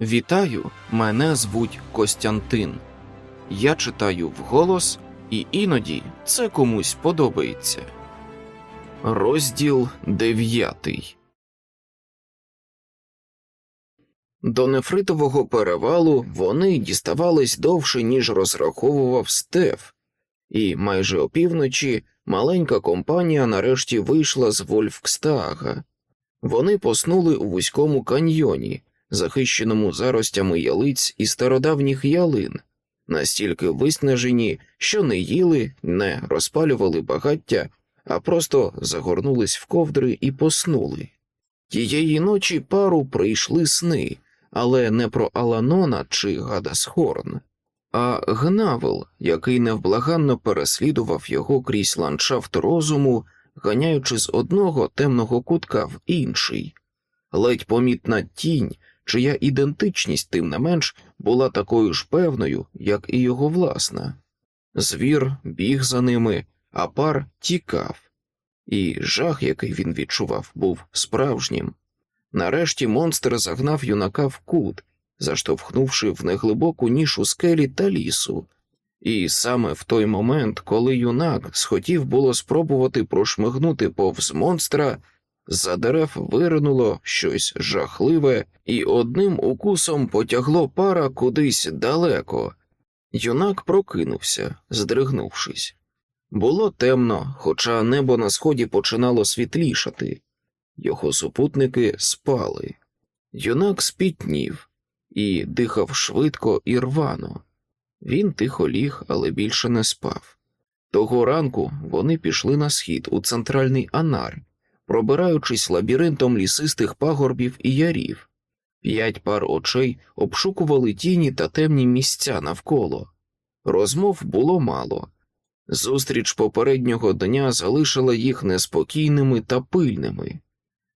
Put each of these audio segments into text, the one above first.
Вітаю, мене звуть Костянтин. Я читаю вголос, і іноді це комусь подобається. Розділ дев'ятий. До нефритового перевалу вони діставались довше, ніж розраховував Стеф, і майже опівночі маленька компанія нарешті вийшла з Вольфкстага. Вони поснули у вузькому каньйоні, захищеному заростями ялиць і стародавніх ялин, настільки виснажені, що не їли, не розпалювали багаття, а просто загорнулись в ковдри і поснули. Тієї ночі пару прийшли сни, але не про Аланона чи Гадасхорн, а Гнавел, який невблаганно переслідував його крізь ландшафт розуму, ганяючи з одного темного кутка в інший. Ледь помітна тінь, чия ідентичність, тим не менш, була такою ж певною, як і його власна. Звір біг за ними, а пар тікав, і жах, який він відчував, був справжнім. Нарешті монстр загнав юнака в кут, заштовхнувши в неглибоку нішу скелі та лісу. І саме в той момент, коли юнак схотів було спробувати прошмигнути повз монстра, за дерев виринуло щось жахливе, і одним укусом потягло пара кудись далеко. Юнак прокинувся, здригнувшись. Було темно, хоча небо на сході починало світлішати. Його супутники спали. Юнак спітнів і дихав швидко і рвано. Він тихо ліг, але більше не спав. Того ранку вони пішли на схід у центральний анар, пробираючись лабіринтом лісистих пагорбів і ярів. П'ять пар очей обшукували тіні та темні місця навколо. Розмов було мало. Зустріч попереднього дня залишила їх неспокійними та пильними.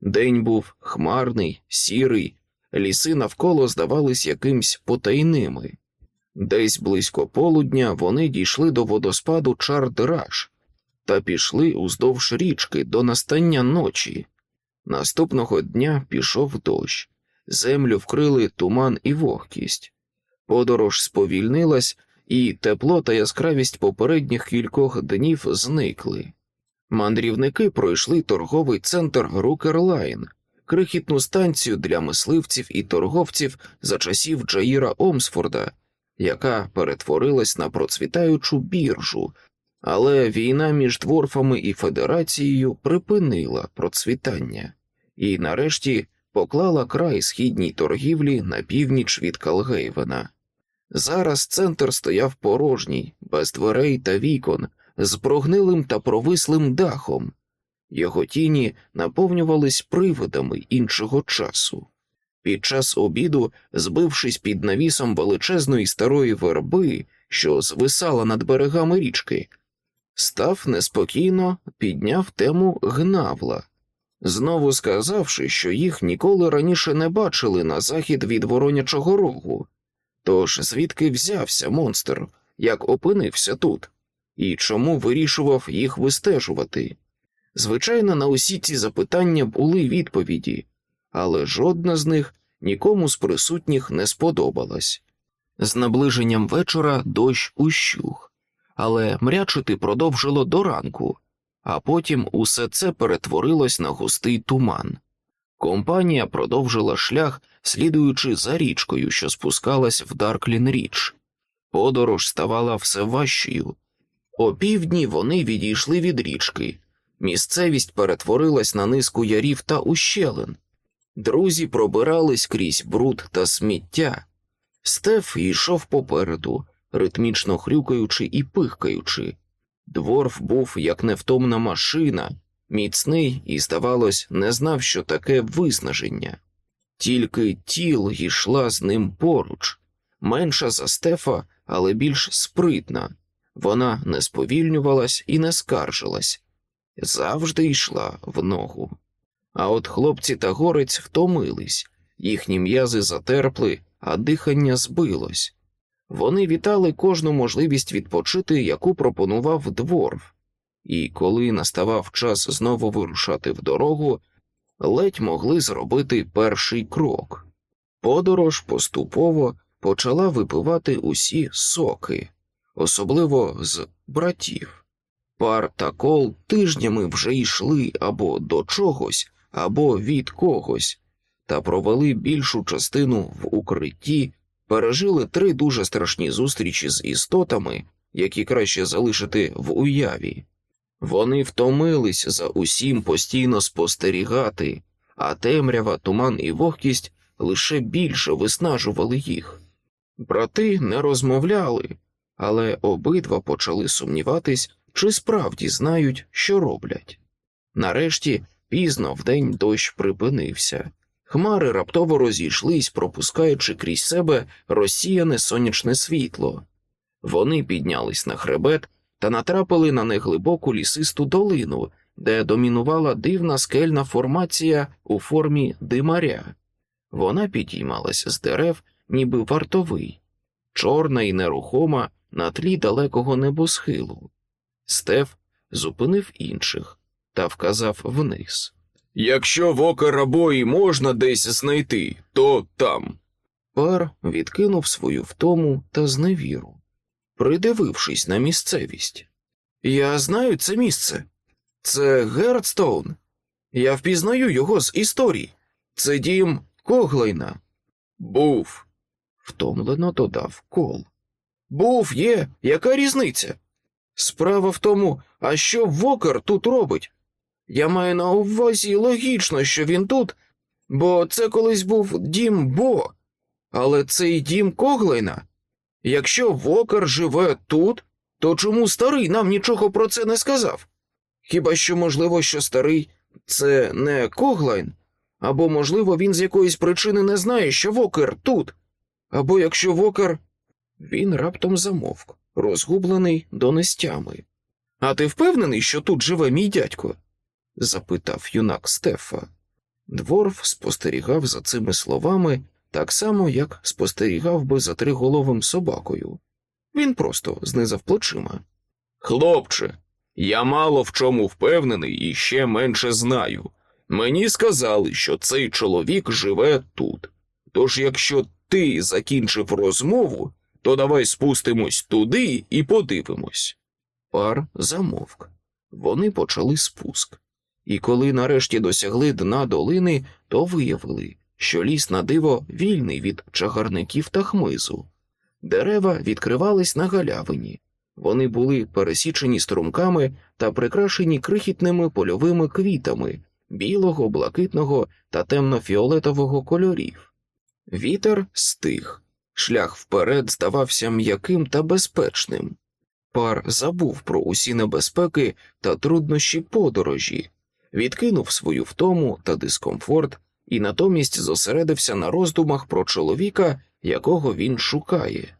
День був хмарний, сірий, ліси навколо здавались якимсь потайними. Десь близько полудня вони дійшли до водоспаду Чардираш та пішли уздовж річки до настання ночі. Наступного дня пішов дощ, землю вкрили туман і вогкість. Подорож сповільнилась, і тепло та яскравість попередніх кількох днів зникли. Мандрівники пройшли торговий центр Рукерлайн, крихітну станцію для мисливців і торговців за часів Джаїра Омсфорда, яка перетворилась на процвітаючу біржу, але війна між дворфами і федерацією припинила процвітання і, нарешті, поклала край східній торгівлі на північ від Калгейвена. Зараз центр стояв порожній, без дверей та вікон, з прогнилим та провислим дахом. Його тіні наповнювались привидами іншого часу. Під час обіду, збившись під навісом величезної старої верби, що звисала над берегами річки, став неспокійно підняв тему гнавла, знову сказавши, що їх ніколи раніше не бачили на захід від воронячого рогу. Тож звідки взявся монстр, як опинився тут, і чому вирішував їх вистежувати? Звичайно, на усі ці запитання були відповіді, але жодна з них нікому з присутніх не сподобалась. З наближенням вечора дощ ущух, але мрячити продовжило до ранку, а потім усе це перетворилось на густий туман. Компанія продовжила шлях, слідуючи за річкою, що спускалась в Дарклін Річ. Подорож ставала все важчою. О півдні вони відійшли від річки. Місцевість перетворилась на низку ярів та ущелин. Друзі пробирались крізь бруд та сміття. Стеф йшов попереду, ритмічно хрюкаючи і пихкаючи. Дворф був як невтомна машина, міцний і, здавалось, не знав, що таке виснаження. Тільки тіл йшла з ним поруч, менша за Стефа, але більш спритна. Вона не сповільнювалась і не скаржилась, завжди йшла в ногу. А от хлопці та горець втомились, їхні м'язи затерпли, а дихання збилось. Вони вітали кожну можливість відпочити, яку пропонував дворф, і коли наставав час знову вирушати в дорогу, ледь могли зробити перший крок. Подорож поступово почала випивати усі соки, особливо з братів. Пар та кол тижнями вже йшли або до чогось, або від когось, та провели більшу частину в укритті, пережили три дуже страшні зустрічі з істотами, які краще залишити в уяві. Вони втомились за усім постійно спостерігати, а темрява, туман і вогкість лише більше виснажували їх. Брати не розмовляли, але обидва почали сумніватись, чи справді знають, що роблять. Нарешті пізно вдень дощ припинився, хмари раптово розійшлись, пропускаючи крізь себе розсіяне сонячне світло. Вони піднялись на хребет та натрапили на неглибоку лісисту долину, де домінувала дивна скельна формація у формі димаря. Вона підіймалася з дерев, ніби вартовий, чорна і нерухома на тлі далекого небосхилу. Стеф зупинив інших та вказав вниз. Якщо вокер абої можна десь знайти, то там. Пар відкинув свою втому та зневіру, придивившись на місцевість. Я знаю це місце. Це Гердстоун. Я впізнаю його з історії. Це дім Коглайна. Був, втомлено додав Кол. Був є, яка різниця? Справа в тому, а що Вокер тут робить? Я маю на увазі логічно, що він тут, бо це колись був дім Бо, але цей дім Коглайна. Якщо Вокер живе тут, то чому старий нам нічого про це не сказав? Хіба що можливо, що старий це не Коглайн, або, можливо, він з якоїсь причини не знає, що Вокер тут, або якщо Вокер. Він раптом замовк, розгублений до нестями. А ти впевнений, що тут живе мій дядько? Запитав юнак Стефа. Дворф спостерігав за цими словами так само, як спостерігав би за триголовим собакою. Він просто знизав плечима. Хлопче, я мало в чому впевнений і ще менше знаю. Мені сказали, що цей чоловік живе тут. Тож, якщо ти закінчив розмову, то давай спустимось туди і подивимось. Пар замовк. Вони почали спуск. І коли нарешті досягли дна долини, то виявили, що ліс на диво вільний від чагарників та хмизу. Дерева відкривались на галявині, вони були пересічені струмками та прикрашені крихітними польовими квітами білого, блакитного та темно-фіолетового кольорів. Вітер стих, шлях вперед здавався м'яким та безпечним. Пар забув про усі небезпеки та труднощі подорожі, відкинув свою втому та дискомфорт і натомість зосередився на роздумах про чоловіка, якого він шукає.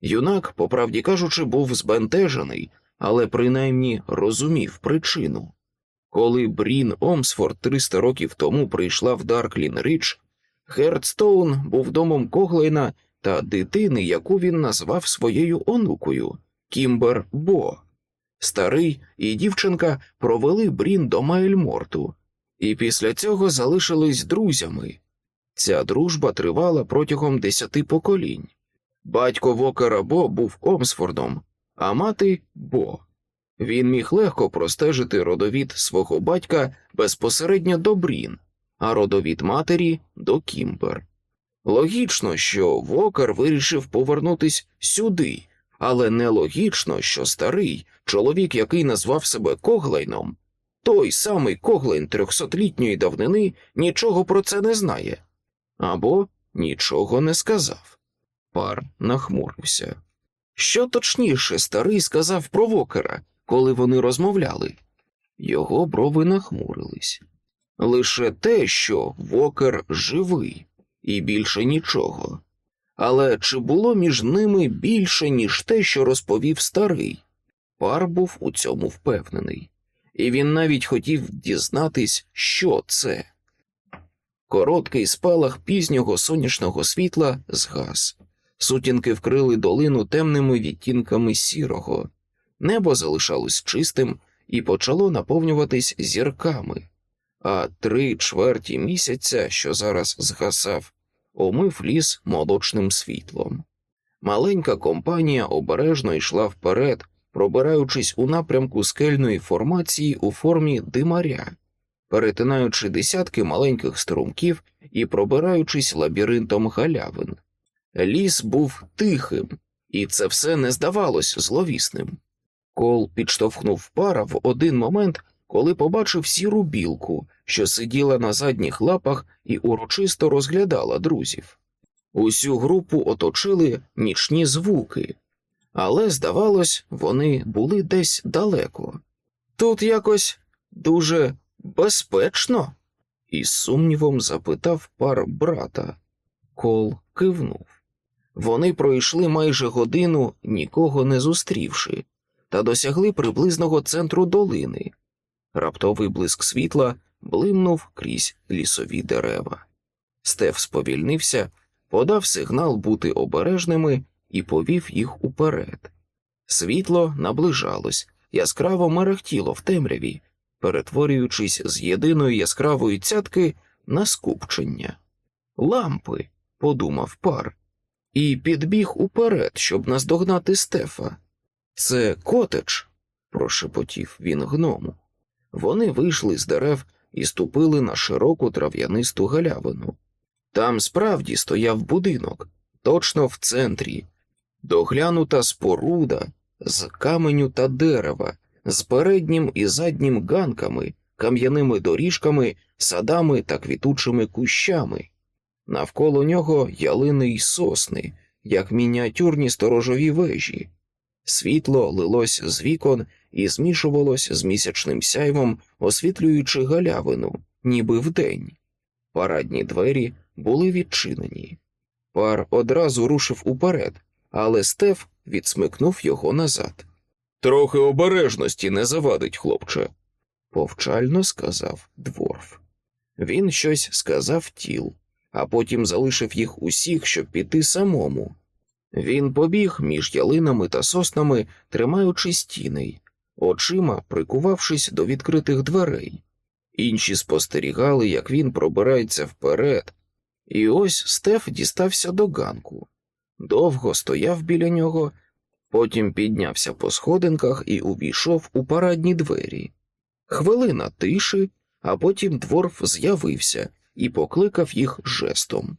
Юнак, по правді кажучи, був збентежений, але принаймні розумів причину. Коли Брін Омсфорд 300 років тому прийшла в Дарклін Річ, Гердстоун був домом Коглейна та дитини, яку він назвав своєю онукою Кімбер Бо. Старий і дівчинка провели Брін до Майльморту, і після цього залишились друзями. Ця дружба тривала протягом десяти поколінь. Батько Вокера Бо був Омсфордом, а мати Бо. Він міг легко простежити родовід свого батька безпосередньо до Брін, а родовід матері до Кімбер. Логічно, що Вокер вирішив повернутись сюди, але нелогічно, що старий чоловік, який назвав себе Коглайном, той самий Коглайн трьохсотлітньої давнини нічого про це не знає або нічого не сказав. Пар нахмурився. Що точніше старий сказав про Вокера, коли вони розмовляли? Його брови нахмурились. Лише те, що Вокер живий, і більше нічого. Але чи було між ними більше, ніж те, що розповів старий? Пар був у цьому впевнений, і він навіть хотів дізнатись, що це. Короткий спалах пізнього сонячного світла згас. Сутінки вкрили долину темними відтінками сірого, небо залишалось чистим і почало наповнюватись зірками, а три чверті місяця, що зараз згасав, омив ліс молочним світлом. Маленька компанія обережно йшла вперед, пробираючись у напрямку скельної формації у формі димаря, перетинаючи десятки маленьких струмків і пробираючись лабіринтом галявин. Ліс був тихим, і це все не здавалось зловісним. Кол підштовхнув пара в один момент, коли побачив сіру білку, що сиділа на задніх лапах і урочисто розглядала друзів. Усю групу оточили нічні звуки, але, здавалось, вони були десь далеко. Тут якось дуже безпечно? із сумнівом запитав пар брата. Кол кивнув. Вони пройшли майже годину, нікого не зустрівши, та досягли приблизного центру долини. Раптовий блиск світла блимнув крізь лісові дерева. Стеф сповільнився, подав сигнал бути обережними і повів їх уперед. Світло наближалось, яскраво мерехтіло в темряві, перетворюючись з єдиної яскравої цятки на скупчення. Лампи, подумав пар, і підбіг уперед, щоб наздогнати Стефа. Це котедж, прошепотів він гному. Вони вийшли з дерев і ступили на широку трав'янисту галявину. Там справді стояв будинок, точно в центрі, доглянута споруда з каменю та дерева, з переднім і заднім ганками, кам'яними доріжками, садами та квітучими кущами. Навколо нього ялини й сосни, як мініатюрні сторожові вежі. Світло лилось з вікон і змішувалось з місячним сяйвом, освітлюючи галявину, ніби вдень. Парадні двері були відчинені. Пар одразу рушив уперед, але Стеф відсмикнув його назад. Трохи обережності не завадить, хлопче, повчально сказав дворф. Він щось сказав тіл, а потім залишив їх усіх, щоб піти самому. Він побіг між ялинами та соснами, тримаючи стіни, очима прикувавшись до відкритих дверей. Інші спостерігали, як він пробирається вперед, і ось Стеф дістався до ганку. Довго стояв біля нього, потім піднявся по сходинках і увійшов у парадні двері. Хвилина тиші, а потім дворф з'явився і покликав їх жестом.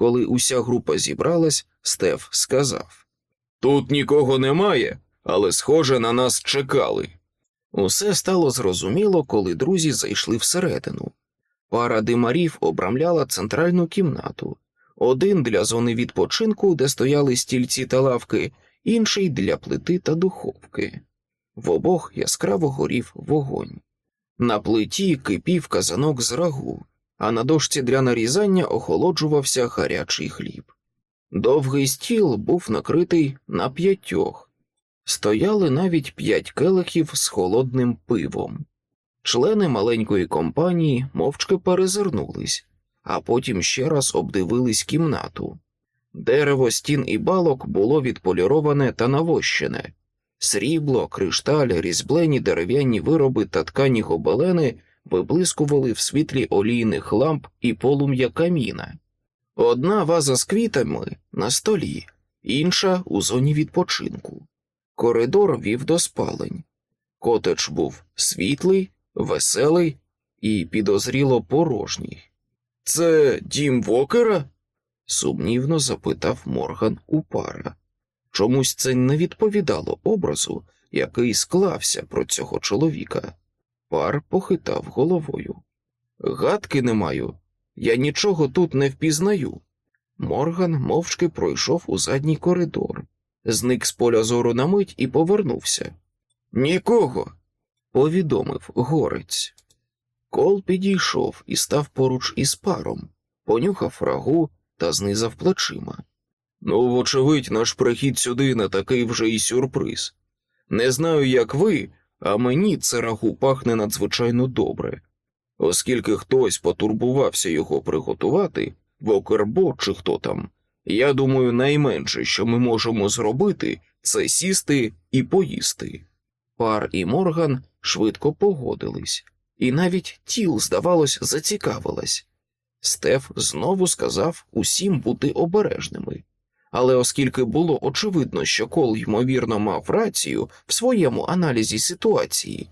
Коли уся група зібралась, Стеф сказав Тут нікого немає, але, схоже, на нас чекали. Усе стало зрозуміло, коли друзі зайшли всередину. Пара димарів обрамляла центральну кімнату, один для зони відпочинку, де стояли стільці та лавки, інший для плити та духовки. В обох яскраво горів вогонь. На плиті кипів казанок з рагу, а на дошці для нарізання охолоджувався гарячий хліб. Довгий стіл був накритий на п'ятьох, стояли навіть п'ять келихів з холодним пивом. Члени маленької компанії мовчки перезирнулись, а потім ще раз обдивились кімнату. Дерево стін і балок було відполіроване та навощене, срібло, кришталь, різьблені дерев'яні вироби та ткані гобелени виблискували в світлі олійних ламп і полум'я каміна. Одна ваза з квітами на столі, інша у зоні відпочинку. Коридор вів до спалень. Котедж був світлий, веселий і підозріло порожній. Це дім Вокера? сумнівно запитав Морган у пара. Чомусь це не відповідало образу, який склався про цього чоловіка. Пар похитав головою. Гадки не маю, я нічого тут не впізнаю. Морган мовчки пройшов у задній коридор, зник з поля зору на мить і повернувся. Нікого, повідомив горець. Кол підійшов і став поруч із паром, понюхав рагу та знизав плечима. Ну, вочевидь, наш прихід сюди не такий вже й сюрприз. Не знаю, як ви, а мені це рагу пахне надзвичайно добре, оскільки хтось потурбувався його приготувати, Вокербо чи хто там. Я думаю, найменше, що ми можемо зробити, це сісти і поїсти. Пар і Морган швидко погодились, і навіть тіл, здавалось, зацікавилась. Стеф знову сказав усім бути обережними. Але оскільки було очевидно, що Кол, ймовірно, мав рацію в своєму аналізі ситуації,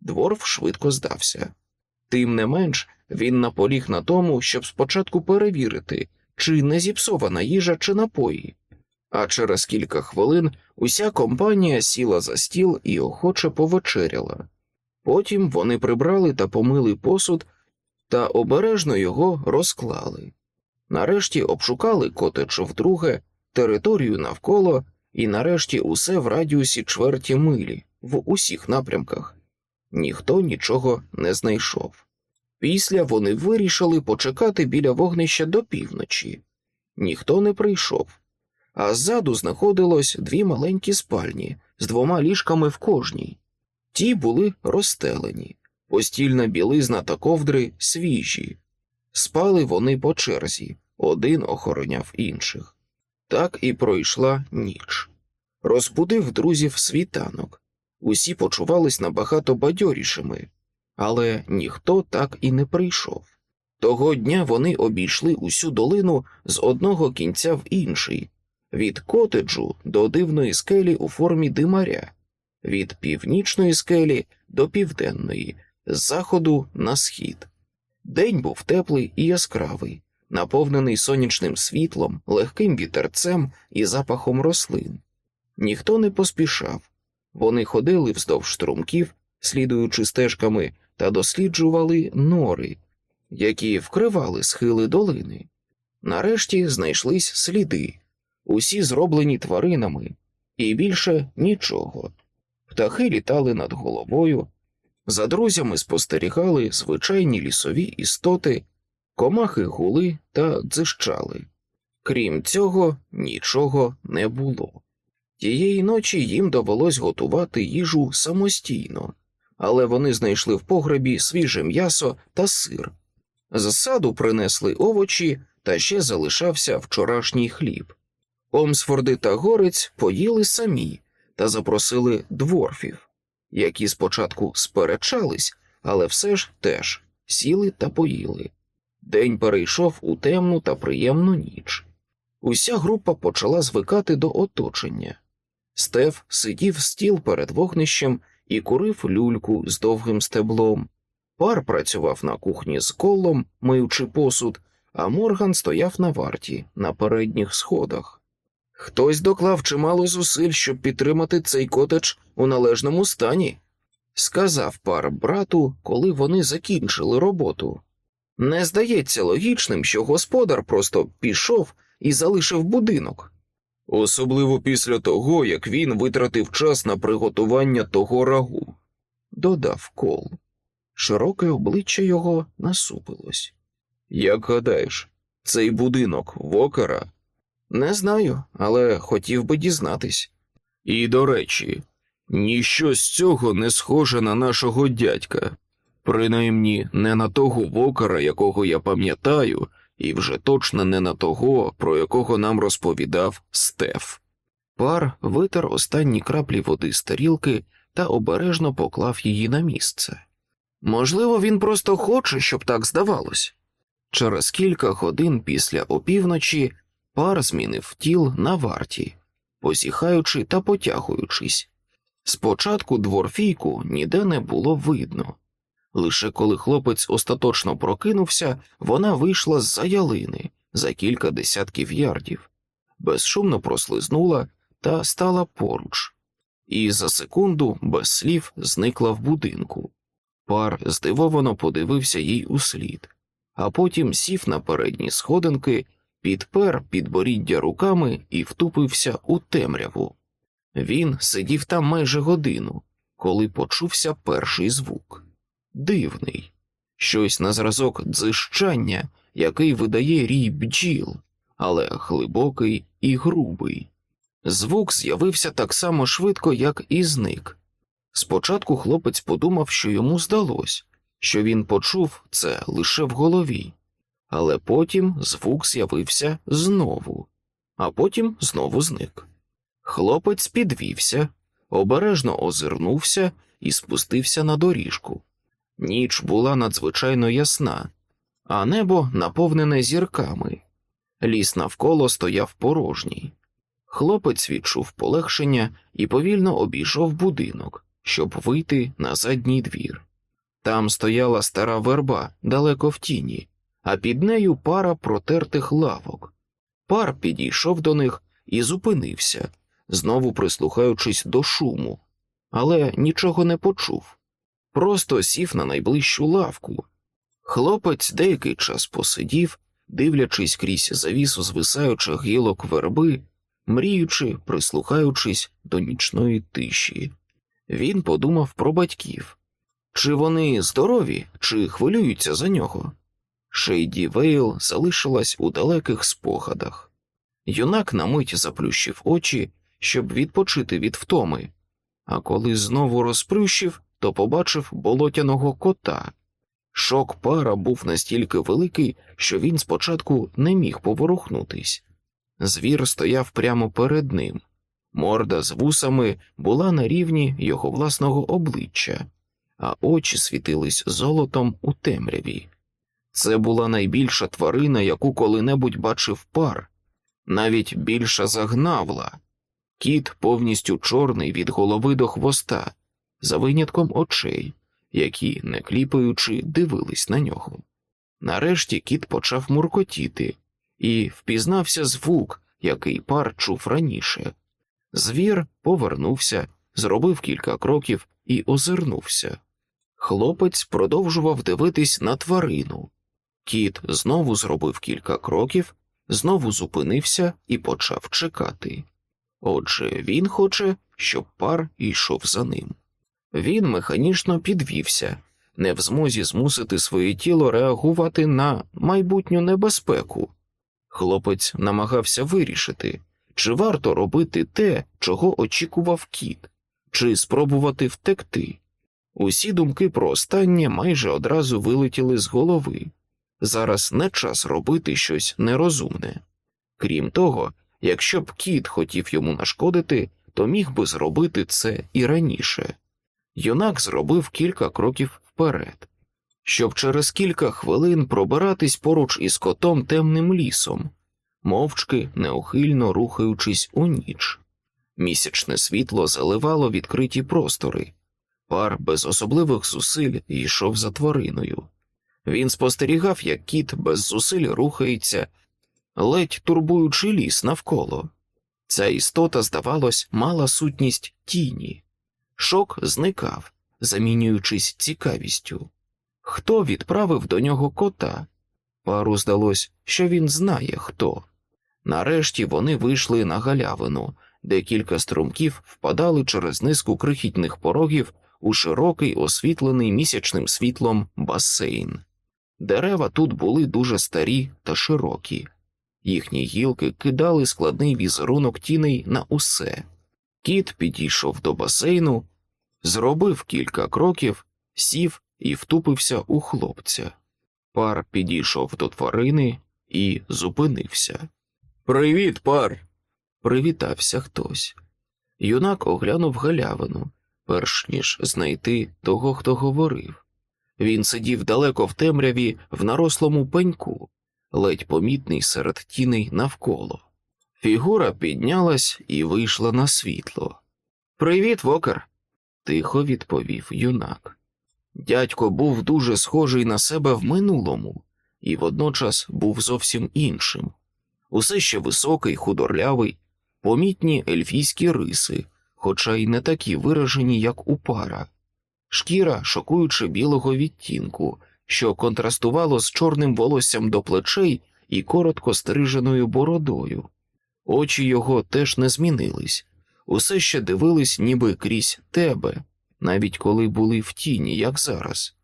дворф швидко здався. Тим не менш, він наполіг на тому, щоб спочатку перевірити, чи не зіпсована їжа чи напої. А через кілька хвилин уся компанія сіла за стіл і охоче повечеряла. Потім вони прибрали та помили посуд та обережно його розклали. Нарешті обшукали котедж вдруге, територію навколо і нарешті усе в радіусі чверті милі в усіх напрямках. Ніхто нічого не знайшов. Після вони вирішили почекати біля вогнища до півночі. Ніхто не прийшов, а ззаду знаходилось дві маленькі спальні з двома ліжками в кожній. Ті були розстелені, постільна білизна та ковдри свіжі. Спали вони по черзі, один охороняв інших. Так і пройшла ніч. Розбудив друзів світанок. Усі почувались набагато бадьорішими, але ніхто так і не прийшов. Того дня вони обійшли усю долину з одного кінця в інший, від котеджу до дивної скелі у формі димаря, від північної скелі до південної, з заходу на схід. День був теплий і яскравий, наповнений сонячним світлом, легким вітерцем і запахом рослин. Ніхто не поспішав, вони ходили вздовж струмків, слідуючи стежками, та досліджували нори, які вкривали схили долини. Нарешті знайшлись сліди, усі зроблені тваринами, і більше нічого. Птахи літали над головою, за друзями спостерігали звичайні лісові істоти, комахи гули та дзищали. Крім цього, нічого не було. Тієї ночі їм довелось готувати їжу самостійно, але вони знайшли в погребі свіже м'ясо та сир. З саду принесли овочі та ще залишався вчорашній хліб. Омсфорди та горець поїли самі та запросили дворфів, які спочатку сперечались, але все ж теж сіли та поїли. День перейшов у темну та приємну ніч. Уся група почала звикати до оточення. Стеф сидів стіл перед вогнищем і курив люльку з довгим стеблом. Пар працював на кухні з колом, миючи посуд, а Морган стояв на варті на передніх сходах. Хтось доклав чимало зусиль, щоб підтримати цей котедж у належному стані, сказав пар брату, коли вони закінчили роботу. Не здається логічним, що господар просто пішов і залишив будинок. Особливо після того, як він витратив час на приготування того рагу, додав кол. Широке обличчя його насупилось. Як гадаєш, цей будинок вокера? Не знаю, але хотів би дізнатись. І до речі, ніщо з цього не схоже на нашого дядька, принаймні не на того вокера, якого я пам'ятаю, і вже точно не на того, про якого нам розповідав Стеф. Пар витер останні краплі води з тарілки та обережно поклав її на місце. Можливо, він просто хоче, щоб так здавалось. Через кілька годин після опівночі пар змінив тіл на варті, посіхаючи та потягуючись. Спочатку дворфійку ніде не було видно. Лише коли хлопець остаточно прокинувся, вона вийшла з за ялини за кілька десятків ярдів, безшумно прослизнула та стала поруч, і за секунду без слів зникла в будинку. Пар здивовано подивився їй услід, а потім сів на передні сходинки, підпер підборіддя руками і втупився у темряву. Він сидів там майже годину, коли почувся перший звук дивний, щось на зразок дзищання, який видає рій бджіл, але глибокий і грубий. Звук з'явився так само швидко, як і зник. Спочатку хлопець подумав, що йому здалось, що він почув це лише в голові, але потім звук з'явився знову, а потім знову зник. Хлопець підвівся, обережно озирнувся і спустився на доріжку. Ніч була надзвичайно ясна, а небо наповнене зірками. Ліс навколо стояв порожній. Хлопець відчув полегшення і повільно обійшов будинок, щоб вийти на задній двір. Там стояла стара верба далеко в тіні, а під нею пара протертих лавок. Пар підійшов до них і зупинився, знову прислухаючись до шуму, але нічого не почув. Просто сів на найближчу лавку. Хлопець деякий час посидів, дивлячись крізь завісу звисаючих гілок верби, мріючи, прислухаючись до нічної тиші. Він подумав про батьків чи вони здорові, чи хвилюються за нього. Шейді Вейл залишилась у далеких спогадах. Юнак на мить заплющив очі, щоб відпочити від втоми, а коли знову розплющив, то побачив болотяного кота. Шок пара був настільки великий, що він спочатку не міг поворухнутись. Звір стояв прямо перед ним. Морда з вусами була на рівні його власного обличчя, а очі світились золотом у темряві. Це була найбільша тварина, яку коли-небудь бачив пар, навіть більша загнавла. Кіт повністю чорний від голови до хвоста, за винятком очей, які, не кліпаючи, дивились на нього. Нарешті кіт почав муркотіти і впізнався звук, який пар чув раніше. Звір повернувся, зробив кілька кроків і озирнувся. Хлопець продовжував дивитись на тварину. Кіт знову зробив кілька кроків, знову зупинився і почав чекати. Отже, він хоче, щоб пар йшов за ним. Він механічно підвівся, не в змозі змусити своє тіло реагувати на майбутню небезпеку. Хлопець намагався вирішити, чи варто робити те, чого очікував кіт, чи спробувати втекти. Усі думки про останнє майже одразу вилетіли з голови. Зараз не час робити щось нерозумне. Крім того, якщо б кіт хотів йому нашкодити, то міг би зробити це і раніше. Юнак зробив кілька кроків вперед, щоб через кілька хвилин пробиратись поруч із котом темним лісом, мовчки неухильно рухаючись у ніч. Місячне світло заливало відкриті простори, пар без особливих зусиль йшов за твариною. Він спостерігав, як кіт без зусиль рухається, ледь турбуючи ліс навколо. Ця істота, здавалось, мала сутність тіні. Шок зникав, замінюючись цікавістю. Хто відправив до нього кота? Пару здалось, що він знає хто. Нарешті вони вийшли на галявину, де кілька струмків впадали через низку крихітних порогів у широкий освітлений місячним світлом басейн. Дерева тут були дуже старі та широкі, їхні гілки кидали складний візерунок тіней на усе. Кіт підійшов до басейну, зробив кілька кроків, сів і втупився у хлопця. Пар підійшов до тварини і зупинився. Привіт, пар. Привітався хтось. Юнак оглянув галявину, перш ніж знайти того, хто говорив. Він сидів далеко в темряві в нарослому пеньку, ледь помітний серед тіней навколо. Фігура піднялась і вийшла на світло. Привіт, вокер, тихо відповів юнак. Дядько був дуже схожий на себе в минулому і водночас був зовсім іншим. Усе ще високий, худорлявий, помітні ельфійські риси, хоча й не такі виражені, як у пара шкіра шокуючи білого відтінку, що контрастувало з чорним волоссям до плечей і коротко стриженою бородою. Очі його теж не змінились, усе ще дивились, ніби крізь тебе, навіть коли були в тіні, як зараз.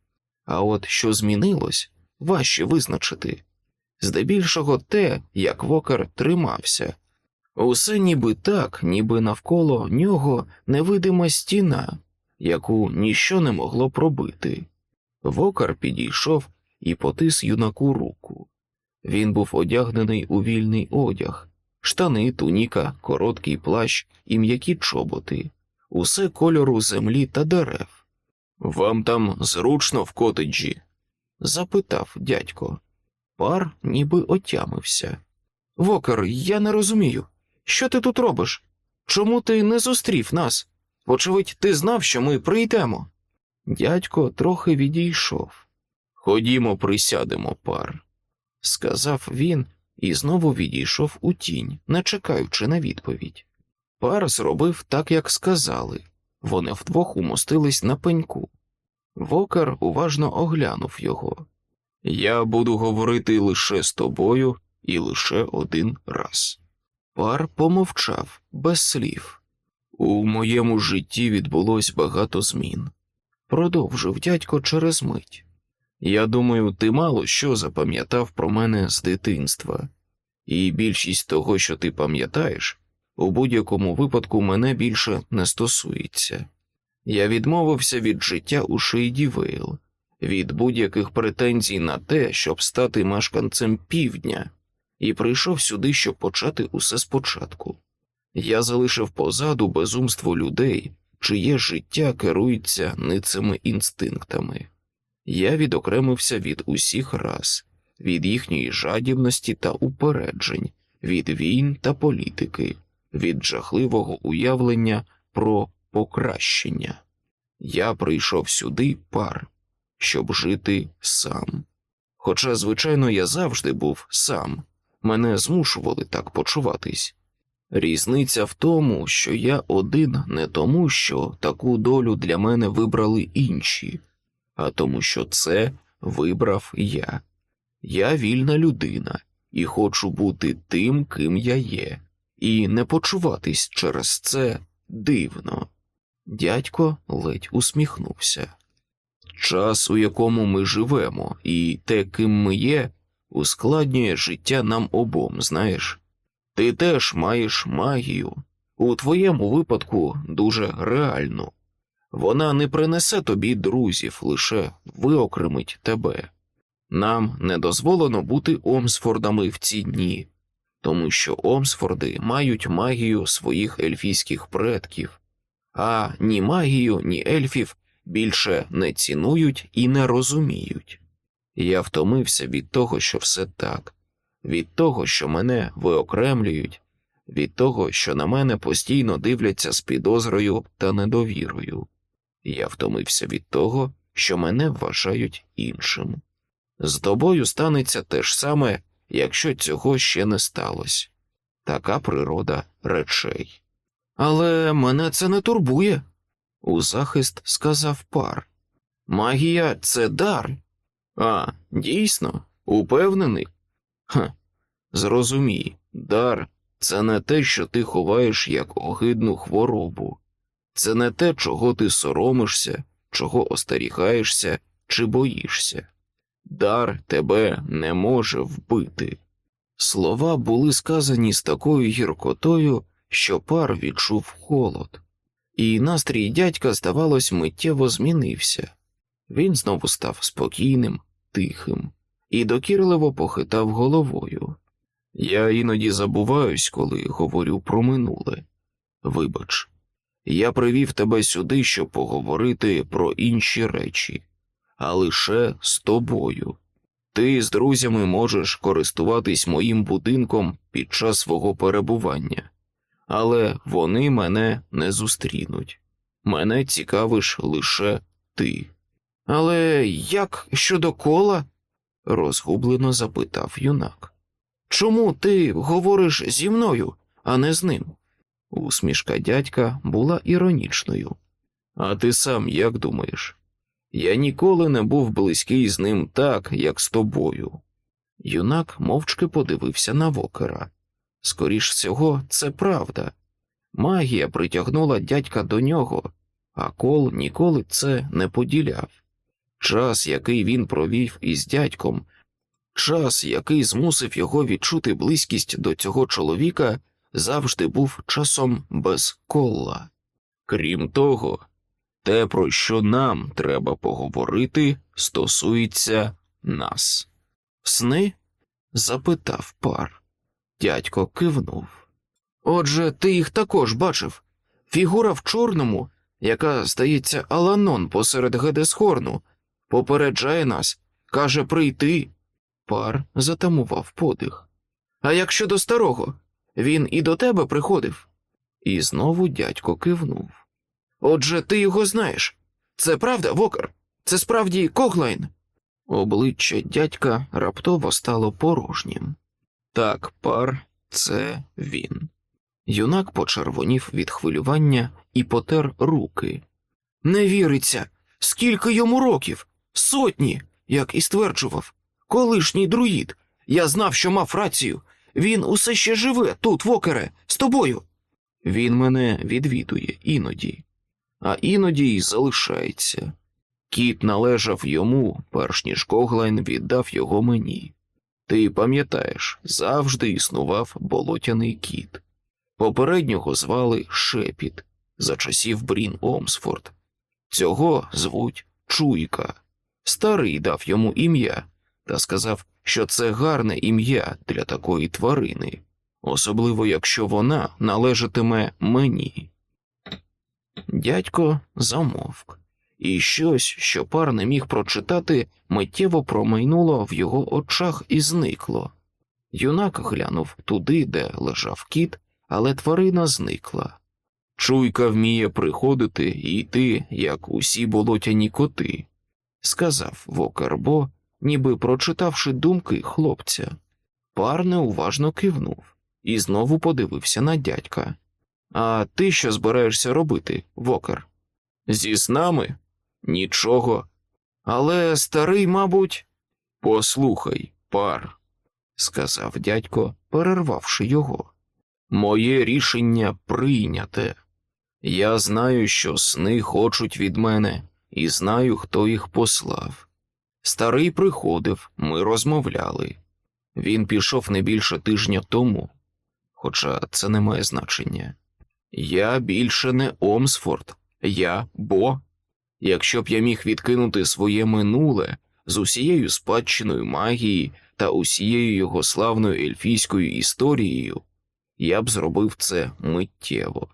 А от що змінилось, важче визначити. Здебільшого те, як вокер тримався, усе ніби так, ніби навколо нього невидима стіна, яку ніщо не могло пробити. Вокар підійшов і потис юнаку руку. Він був одягнений у вільний одяг, штани, туніка, короткий плащ і м'які чоботи, усе кольору землі та дерев. Вам там зручно в котеджі? запитав дядько. Пар ніби отямився. Вокер, я не розумію. Що ти тут робиш? Чому ти не зустрів нас? Вочевидь, ти знав, що ми прийдемо. Дядько трохи відійшов. Ходімо, присядемо, пар, сказав він і знову відійшов у тінь, не чекаючи на відповідь. Пар зробив так, як сказали. Вони вдвох умостились на пеньку. Вокер уважно оглянув його. Я буду говорити лише з тобою і лише один раз. Пар помовчав без слів. У моєму житті відбулось багато змін. Продовжив дядько через мить. Я думаю, ти мало що запам'ятав про мене з дитинства, і більшість того, що ти пам'ятаєш, у будь-якому випадку мене більше не стосується. Я відмовився від життя у Шейдівейл, від будь-яких претензій на те, щоб стати мешканцем півдня, і прийшов сюди, щоб почати усе спочатку. Я залишив позаду безумство людей, чиє життя керується ницими інстинктами. Я відокремився від усіх рас, від їхньої жадібності та упереджень, від війн та політики, від жахливого уявлення про покращення. Я прийшов сюди пар, щоб жити сам. Хоча, звичайно, я завжди був сам, мене змушували так почуватись. Різниця в тому, що я один не тому, що таку долю для мене вибрали інші, а тому, що це вибрав я. Я вільна людина і хочу бути тим, ким я є, і не почуватись через це дивно. Дядько ледь усміхнувся. Час, у якому ми живемо, і те, ким ми є, ускладнює життя нам обом, знаєш. Ти теж маєш магію, у твоєму випадку дуже реальну. Вона не принесе тобі друзів, лише виокремить тебе. Нам не дозволено бути Омсфордами в ці дні, тому що Омсфорди мають магію своїх ельфійських предків, а ні магію, ні ельфів більше не цінують і не розуміють. Я втомився від того, що все так, від того, що мене виокремлюють, від того, що на мене постійно дивляться з підозрою та недовірою. Я втомився від того, що мене вважають іншим. З тобою станеться те ж саме, якщо цього ще не сталося. Така природа речей. Але мене це не турбує, у захист сказав пар. Магія це дар. А, дійсно, упевнений? Ха, зрозумій, дар це не те, що ти ховаєш як огидну хворобу, це не те, чого ти соромишся, чого остерігаєшся чи боїшся. Дар тебе не може вбити. Слова були сказані з такою гіркотою, що пар відчув холод, і настрій дядька, здавалось, миттєво змінився. Він знову став спокійним, тихим і докірливо похитав головою. Я іноді забуваюсь, коли говорю про минуле. Вибач, я привів тебе сюди, щоб поговорити про інші речі, а лише з тобою. Ти з друзями можеш користуватись моїм будинком під час свого перебування, але вони мене не зустрінуть. Мене цікавиш лише ти. Але як щодо кола? розгублено запитав юнак. Чому ти говориш зі мною, а не з ним? Усмішка дядька була іронічною. А ти сам як думаєш? Я ніколи не був близький з ним так, як з тобою. Юнак мовчки подивився на вокера. Скоріш всього, це правда. Магія притягнула дядька до нього, а кол ніколи це не поділяв. Час, який він провів із дядьком, час, який змусив його відчути близькість до цього чоловіка, завжди був часом без кола. Крім того, те, про що нам треба поговорити, стосується нас. Сни? запитав пар. Дядько кивнув. Отже, ти їх також бачив. Фігура в чорному, яка здається Аланон посеред Гедесхорну, попереджає нас, каже прийти. Пар затамував подих. А як щодо старого, він і до тебе приходив. І знову дядько кивнув. Отже, ти його знаєш. Це правда, Вокер? Це справді Коглайн? Обличчя дядька раптово стало порожнім. Так, пар, це він. Юнак почервонів від хвилювання і потер руки. Не віриться, скільки йому років? Сотні, як і стверджував. Колишній друїд. Я знав, що мав рацію. Він усе ще живе тут, Вокере, з тобою. Він мене відвідує іноді, а іноді й залишається. Кіт належав йому, перш ніж Коглайн віддав його мені. Ти пам'ятаєш, завжди існував болотяний кіт. Попереднього звали Шепіт за часів Брін Омсфорд. Цього звуть Чуйка. Старий дав йому ім'я та сказав, що це гарне ім'я для такої тварини, особливо якщо вона належатиме мені. Дядько замовк, і щось, що пар не міг прочитати, миттєво промайнуло в його очах і зникло. Юнак глянув туди, де лежав кіт, але тварина зникла. Чуйка вміє приходити і йти, як усі болотяні коти, сказав Вокербо, ніби прочитавши думки хлопця. Пар неуважно кивнув і знову подивився на дядька. А ти що збираєшся робити, Вокер? Зі снами? Нічого. Але старий, мабуть, послухай, пар, сказав дядько, перервавши його. Моє рішення прийняте. Я знаю, що сни хочуть від мене, і знаю, хто їх послав. Старий приходив, ми розмовляли. Він пішов не більше тижня тому, хоча це не має значення. Я більше не Омсфорд, я Бо. Якщо б я міг відкинути своє минуле з усією спадщиною магії та усією його славною ельфійською історією, я б зробив це миттєво.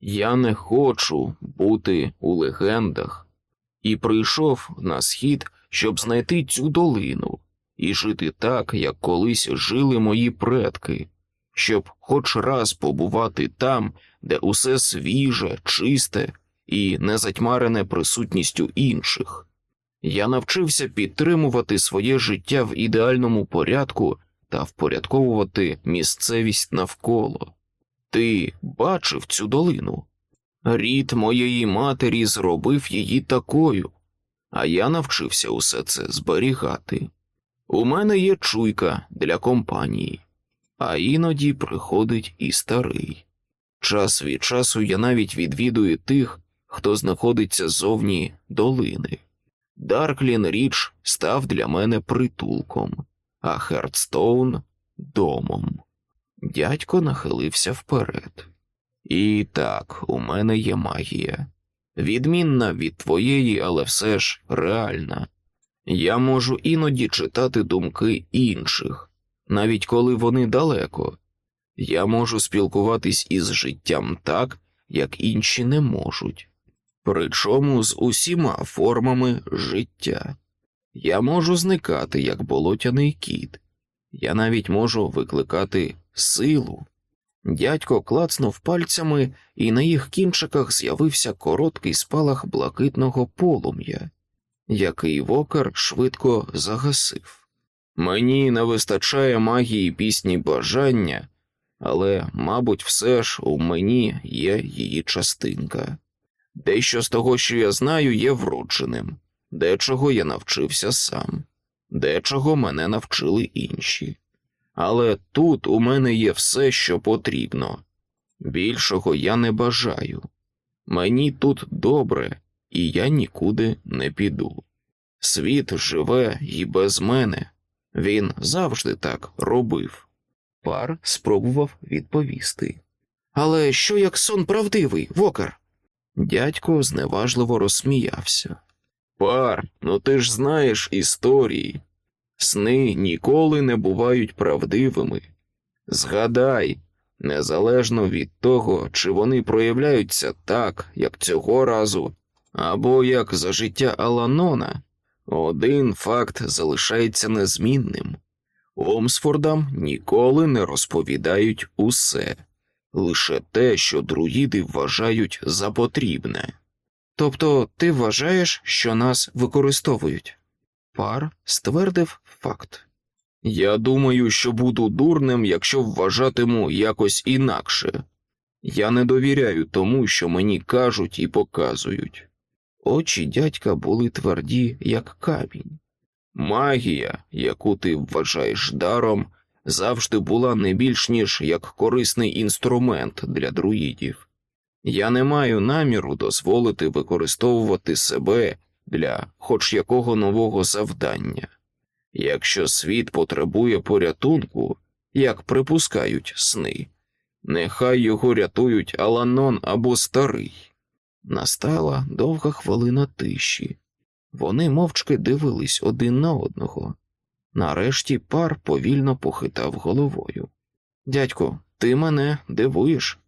Я не хочу бути у легендах і прийшов на схід, щоб знайти цю долину і жити так, як колись жили мої предки, щоб хоч раз побувати там, де усе свіже, чисте і не затьмарене присутністю інших. Я навчився підтримувати своє життя в ідеальному порядку та впорядковувати місцевість навколо. Ти бачив цю долину? Рід моєї матері зробив її такою, а я навчився усе це зберігати. У мене є чуйка для компанії, а іноді приходить і старий. Час від часу я навіть відвідую тих, хто знаходиться зовні долини. Дарклін Річ став для мене притулком, а Хердстоун домом. Дядько нахилився вперед. І так, у мене є магія. Відмінна від твоєї, але все ж реальна. Я можу іноді читати думки інших, навіть коли вони далеко. Я можу спілкуватись із життям так, як інші не можуть, причому з усіма формами життя. Я можу зникати як болотяний кіт, я навіть можу викликати силу. Дядько клацнув пальцями, і на їх кінчиках з'явився короткий спалах блакитного полум'я, який вокер швидко загасив. Мені не вистачає магії пісні бажання, але, мабуть, все ж у мені є її частинка. Дещо з того, що я знаю, є вродженим, дечого я навчився сам, дечого мене навчили інші. Але тут у мене є все, що потрібно. Більшого я не бажаю. Мені тут добре, і я нікуди не піду. Світ живе і без мене. Він завжди так робив. Пар спробував відповісти. Але що як сон правдивий, вокер? Дядько зневажливо розсміявся. Пар, ну ти ж знаєш історії. Сни ніколи не бувають правдивими. Згадай, незалежно від того, чи вони проявляються так, як цього разу, або як за життя Аланона, один факт залишається незмінним Омсфордам ніколи не розповідають усе, лише те, що друїди вважають за потрібне. Тобто ти вважаєш, що нас використовують? Пар ствердив факт. Я думаю, що буду дурним, якщо вважатиму якось інакше. Я не довіряю тому, що мені кажуть і показують. Очі дядька були тверді, як камінь. Магія, яку ти вважаєш даром, завжди була не більш ніж як корисний інструмент для друїдів. Я не маю наміру дозволити використовувати себе для хоч якого нового завдання. Якщо світ потребує порятунку, як припускають сни, нехай його рятують Аланон або старий. Настала довга хвилина тиші. Вони мовчки дивились один на одного. Нарешті пар повільно похитав головою. Дядько, ти мене дивуєш.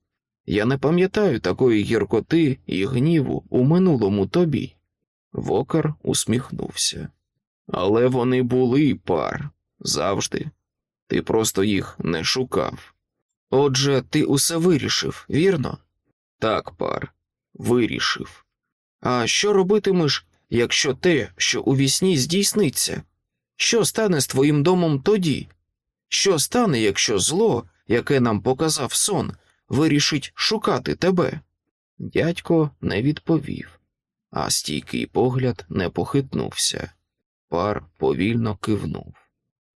Я не пам'ятаю такої гіркоти і гніву у минулому тобі. Вокар усміхнувся. Але вони були пар завжди. Ти просто їх не шукав. Отже, ти усе вирішив, вірно? Так, пар, вирішив. А що робитимеш, якщо те, що у вісні здійсниться? Що стане з твоїм домом тоді? Що стане, якщо зло, яке нам показав сон, вирішить шукати тебе? Дядько не відповів, а стійкий погляд не похитнувся. Пар повільно кивнув.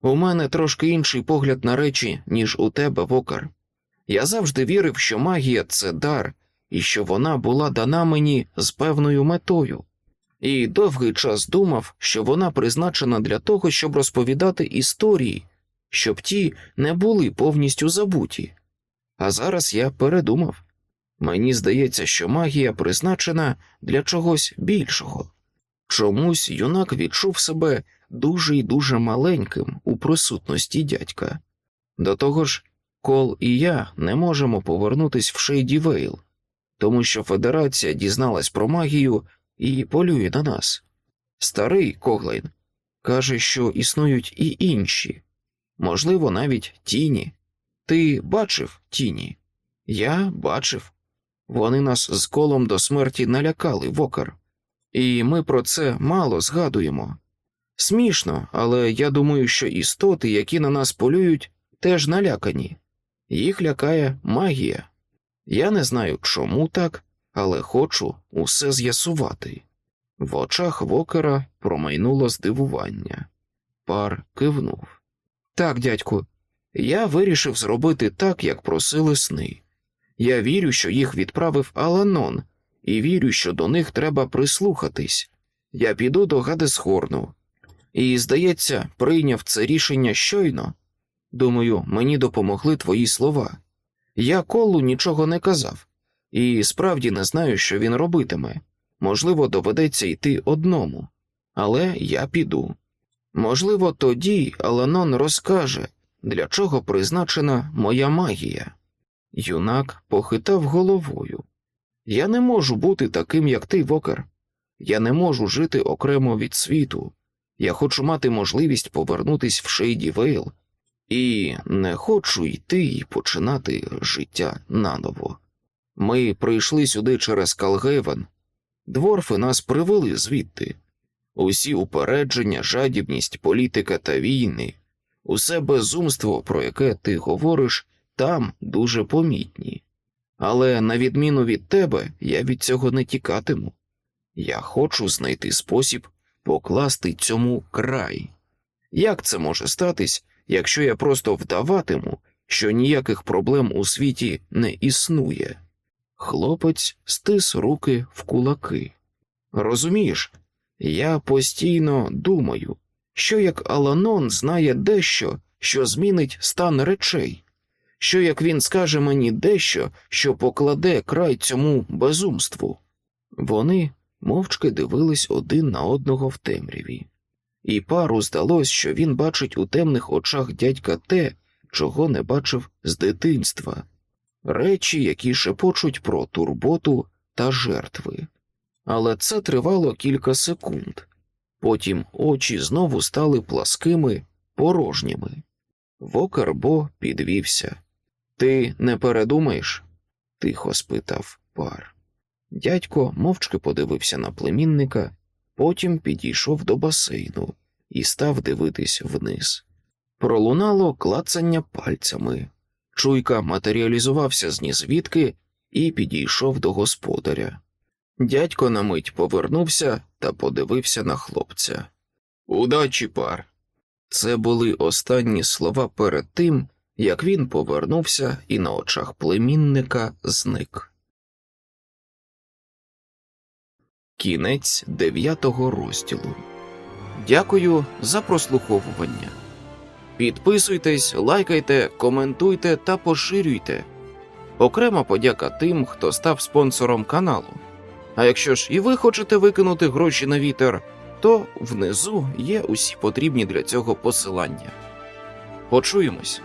У мене трошки інший погляд на речі, ніж у тебе, Вокар. Я завжди вірив, що магія це дар, і що вона була дана мені з певною метою, і довгий час думав, що вона призначена для того, щоб розповідати історії, щоб ті не були повністю забуті. А зараз я передумав мені здається, що магія призначена для чогось більшого. Чомусь юнак відчув себе дуже й дуже маленьким у присутності дядька. До того ж, Кол і я не можемо повернутись в Шейді Вейл, тому що Федерація дізналась про магію і полює на нас. Старий Коглайн каже, що існують і інші, можливо, навіть тіні. Ти бачив тіні? Я бачив. Вони нас з колом до смерті налякали вокар, і ми про це мало згадуємо. Смішно, але я думаю, що істоти, які на нас полюють, теж налякані. Їх лякає магія. Я не знаю, чому так, але хочу усе з'ясувати. В очах вокера промайнуло здивування. Пар кивнув. Так, дядьку, я вирішив зробити так, як просили сни. Я вірю, що їх відправив Аланон, і вірю, що до них треба прислухатись. Я піду до Гадесхорну. І, здається, прийняв це рішення щойно. Думаю, мені допомогли твої слова. Я колу нічого не казав, і справді не знаю, що він робитиме. Можливо, доведеться йти одному, але я піду. Можливо, тоді Аланон розкаже, для чого призначена моя магія. Юнак похитав головою. Я не можу бути таким, як ти, Вокер. Я не можу жити окремо від світу. Я хочу мати можливість повернутись в Шейді Вейл і не хочу йти і починати життя наново. Ми прийшли сюди через Калгейвен. Дворфи нас привели звідти. Усі упередження, жадібність, політика та війни, усе безумство, про яке ти говориш, там дуже помітні. Але, на відміну від тебе, я від цього не тікатиму. Я хочу знайти спосіб покласти цьому край. Як це може статись, якщо я просто вдаватиму, що ніяких проблем у світі не існує? Хлопець стис руки в кулаки. Розумієш, я постійно думаю, що як Аланон знає дещо, що змінить стан речей, що як він скаже мені дещо, що покладе край цьому безумству. Вони мовчки дивились один на одного в темряві, і пару здалось, що він бачить у темних очах дядька те, чого не бачив з дитинства, речі, які шепочуть про турботу та жертви. Але це тривало кілька секунд, потім очі знову стали пласкими, порожніми. Вокарбо підвівся. Ти не передумаєш? тихо спитав пар. Дядько мовчки подивився на племінника, потім підійшов до басейну і став дивитись вниз. Пролунало клацання пальцями. Чуйка матеріалізувався з нізвідки і підійшов до господаря. Дядько на мить повернувся та подивився на хлопця. Удачі, пар. Це були останні слова перед тим, як він повернувся і на очах племінника зник. Кінець дев'ятого розділу. Дякую за прослуховування. Підписуйтесь, лайкайте, коментуйте та поширюйте. Окрема подяка тим, хто став спонсором каналу. А якщо ж і ви хочете викинути гроші на вітер, то внизу є усі потрібні для цього посилання. Почуємось.